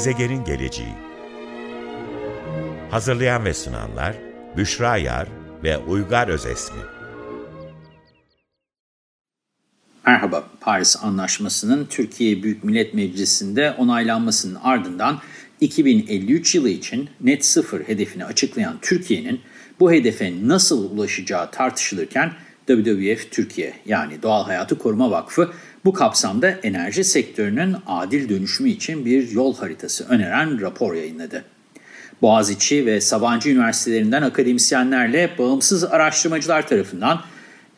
Gezegenin geleceği. Hazırlayan ve sunanlar Büşra Yar ve Uygar Özesmi. Merhaba, Paris Anlaşması'nın Türkiye Büyük Millet Meclisi'nde onaylanmasının ardından 2053 yılı için net sıfır hedefini açıklayan Türkiye'nin bu hedefe nasıl ulaşacağı tartışılırken WWF Türkiye yani Doğal Hayatı Koruma Vakfı bu kapsamda enerji sektörünün adil dönüşümü için bir yol haritası öneren rapor yayınladı. Boğaziçi ve Sabancı Üniversitelerinden akademisyenlerle bağımsız araştırmacılar tarafından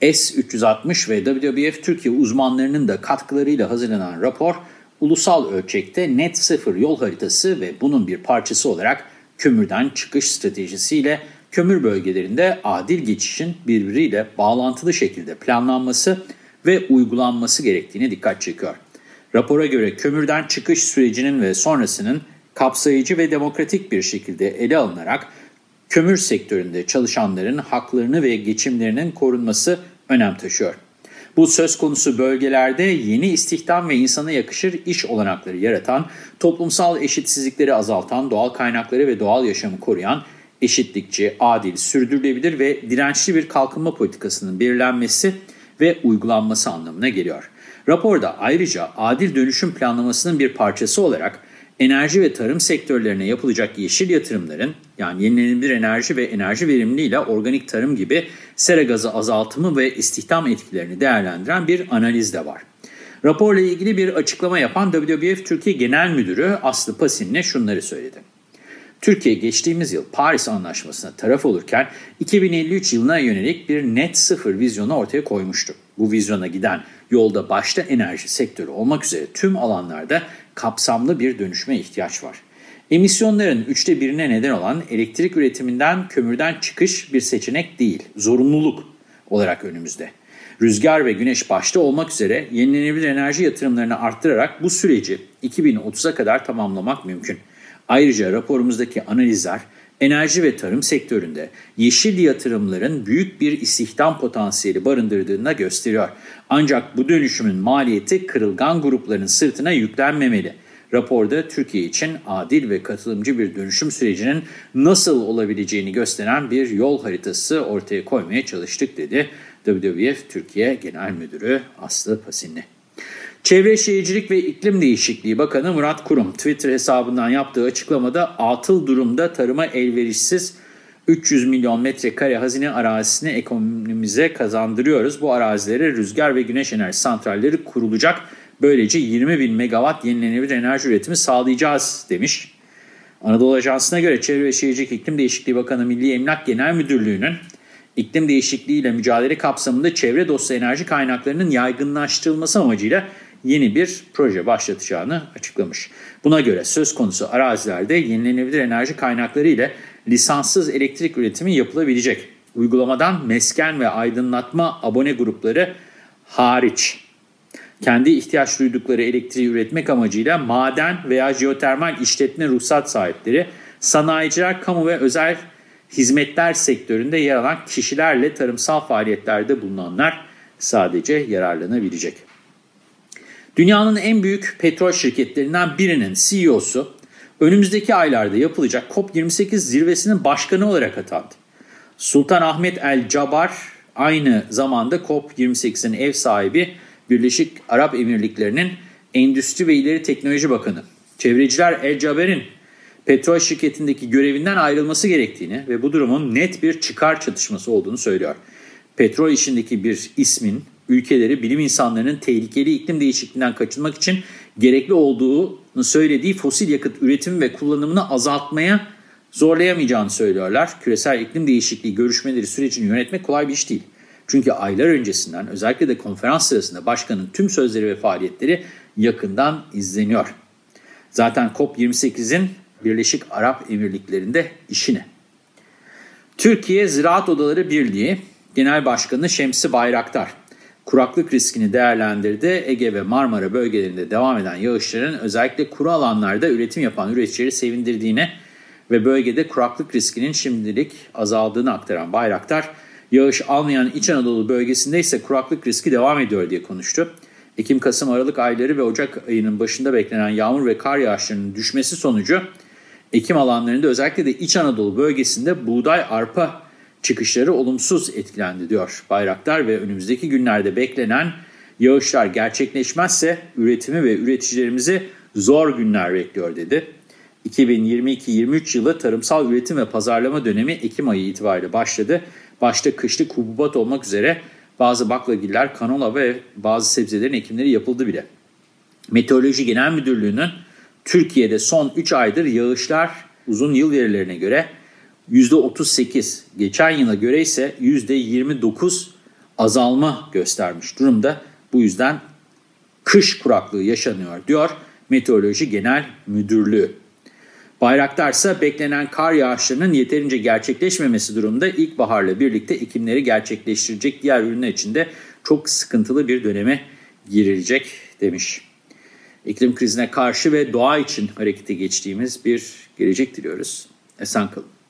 S-360 ve WWF Türkiye uzmanlarının da katkılarıyla hazırlanan rapor, ulusal ölçekte net sıfır yol haritası ve bunun bir parçası olarak kömürden çıkış stratejisiyle kömür bölgelerinde adil geçişin birbiriyle bağlantılı şekilde planlanması ve uygulanması gerektiğine dikkat çekiyor. Rapora göre kömürden çıkış sürecinin ve sonrasının kapsayıcı ve demokratik bir şekilde ele alınarak kömür sektöründe çalışanların haklarını ve geçimlerinin korunması önem taşıyor. Bu söz konusu bölgelerde yeni istihdam ve insana yakışır iş olanakları yaratan, toplumsal eşitsizlikleri azaltan, doğal kaynakları ve doğal yaşamı koruyan, eşitlikçi, adil, sürdürülebilir ve dirençli bir kalkınma politikasının belirlenmesi ve uygulanması anlamına geliyor. Raporda ayrıca adil dönüşüm planlamasının bir parçası olarak enerji ve tarım sektörlerine yapılacak yeşil yatırımların yani yenilenebilir enerji ve enerji verimliliği ile organik tarım gibi sera gazı azaltımı ve istihdam etkilerini değerlendiren bir analiz de var. Raporla ilgili bir açıklama yapan WWF Türkiye Genel Müdürü Aslı Pasin'le şunları söyledi. Türkiye geçtiğimiz yıl Paris Anlaşması'na taraf olurken 2053 yılına yönelik bir net sıfır vizyonu ortaya koymuştu. Bu vizyona giden yolda başta enerji sektörü olmak üzere tüm alanlarda kapsamlı bir dönüşme ihtiyaç var. Emisyonların üçte birine neden olan elektrik üretiminden kömürden çıkış bir seçenek değil, zorunluluk olarak önümüzde. Rüzgar ve güneş başta olmak üzere yenilenebilir enerji yatırımlarını arttırarak bu süreci 2030'a kadar tamamlamak mümkün. Ayrıca raporumuzdaki analizler enerji ve tarım sektöründe yeşil yatırımların büyük bir istihdam potansiyeli barındırdığını gösteriyor. Ancak bu dönüşümün maliyeti kırılgan grupların sırtına yüklenmemeli. Raporda Türkiye için adil ve katılımcı bir dönüşüm sürecinin nasıl olabileceğini gösteren bir yol haritası ortaya koymaya çalıştık dedi WWF Türkiye Genel Müdürü Aslı Pasinli. Çevre Şehircilik ve İklim Değişikliği Bakanı Murat Kurum Twitter hesabından yaptığı açıklamada atıl durumda tarıma elverişsiz 300 milyon metrekare hazine arazisini ekonomimize kazandırıyoruz. Bu arazilere rüzgar ve güneş enerji santralleri kurulacak. Böylece 20 bin megawatt yenilenebilir enerji üretimi sağlayacağız demiş. Anadolu Ajansı'na göre Çevre ve Şehircilik İklim Değişikliği Bakanı Milli Emlak Genel Müdürlüğü'nün iklim değişikliği ile mücadele kapsamında çevre dostu enerji kaynaklarının yaygınlaştırılması amacıyla yeni bir proje başlatacağını açıklamış. Buna göre söz konusu arazilerde yenilenebilir enerji kaynakları ile lisanssız elektrik üretimi yapılabilecek. Uygulamadan mesken ve aydınlatma abone grupları hariç kendi ihtiyaç duydukları elektriği üretmek amacıyla maden veya jeotermal işletme ruhsat sahipleri, sanayiciler, kamu ve özel hizmetler sektöründe yer alan kişilerle tarımsal faaliyetlerde bulunanlar sadece yararlanabilecek. Dünyanın en büyük petrol şirketlerinden birinin CEO'su önümüzdeki aylarda yapılacak COP28 zirvesinin başkanı olarak atandı. Sultan Ahmet El Jabar aynı zamanda COP28'in ev sahibi Birleşik Arap Emirlikleri'nin Endüstri ve İleri Teknoloji Bakanı. Çevreciler El Jaber'in petrol şirketindeki görevinden ayrılması gerektiğini ve bu durumun net bir çıkar çatışması olduğunu söylüyor. Petrol işindeki bir ismin ülkeleri bilim insanlarının tehlikeli iklim değişikliğinden kaçınmak için gerekli olduğunu söylediği fosil yakıt üretimi ve kullanımını azaltmaya zorlayamayacağını söylüyorlar. Küresel iklim değişikliği görüşmeleri sürecini yönetmek kolay bir iş değil. Çünkü aylar öncesinden özellikle de konferans sırasında başkanın tüm sözleri ve faaliyetleri yakından izleniyor. Zaten COP28'in Birleşik Arap Emirlikleri'nde işi ne? Türkiye Ziraat Odaları Birliği Genel Başkanı Şemsi Bayraktar kuraklık riskini değerlendirdi. Ege ve Marmara bölgelerinde devam eden yağışların özellikle kuru alanlarda üretim yapan üreticileri sevindirdiğine ve bölgede kuraklık riskinin şimdilik azaldığını aktaran Bayraktar, yağış almayan İç Anadolu bölgesinde ise kuraklık riski devam ediyor diye konuştu. Ekim, Kasım, Aralık ayları ve Ocak ayının başında beklenen yağmur ve kar yağışlarının düşmesi sonucu ekim alanlarında özellikle de İç Anadolu bölgesinde buğday, arpa çıkışları olumsuz etkilendi diyor Bayraktar ve önümüzdeki günlerde beklenen yağışlar gerçekleşmezse üretimi ve üreticilerimizi zor günler bekliyor dedi. 2022-23 yılı tarımsal üretim ve pazarlama dönemi Ekim ayı itibariyle başladı. Başta kışlık hububat olmak üzere bazı baklagiller, kanola ve bazı sebzelerin ekimleri yapıldı bile. Meteoroloji Genel Müdürlüğü'nün Türkiye'de son 3 aydır yağışlar uzun yıl verilerine göre %38, geçen yıla göre ise %29 azalma göstermiş durumda. Bu yüzden kış kuraklığı yaşanıyor diyor Meteoroloji Genel Müdürlüğü. Bayraktar ise beklenen kar yağışlarının yeterince gerçekleşmemesi durumunda ilkbaharla birlikte ekimleri gerçekleştirecek diğer ürünler için de çok sıkıntılı bir döneme girilecek demiş. İklim krizine karşı ve doğa için harekete geçtiğimiz bir gelecek diliyoruz. Esen kalın.